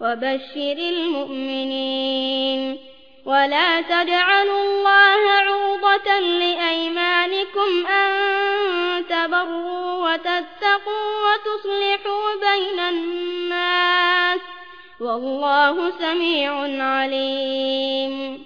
وبشر المؤمنين ولا تجعلوا الله عوضة لأيمانكم أن تبروا وتتقوا وتصلحوا بين الناس والله سميع عليم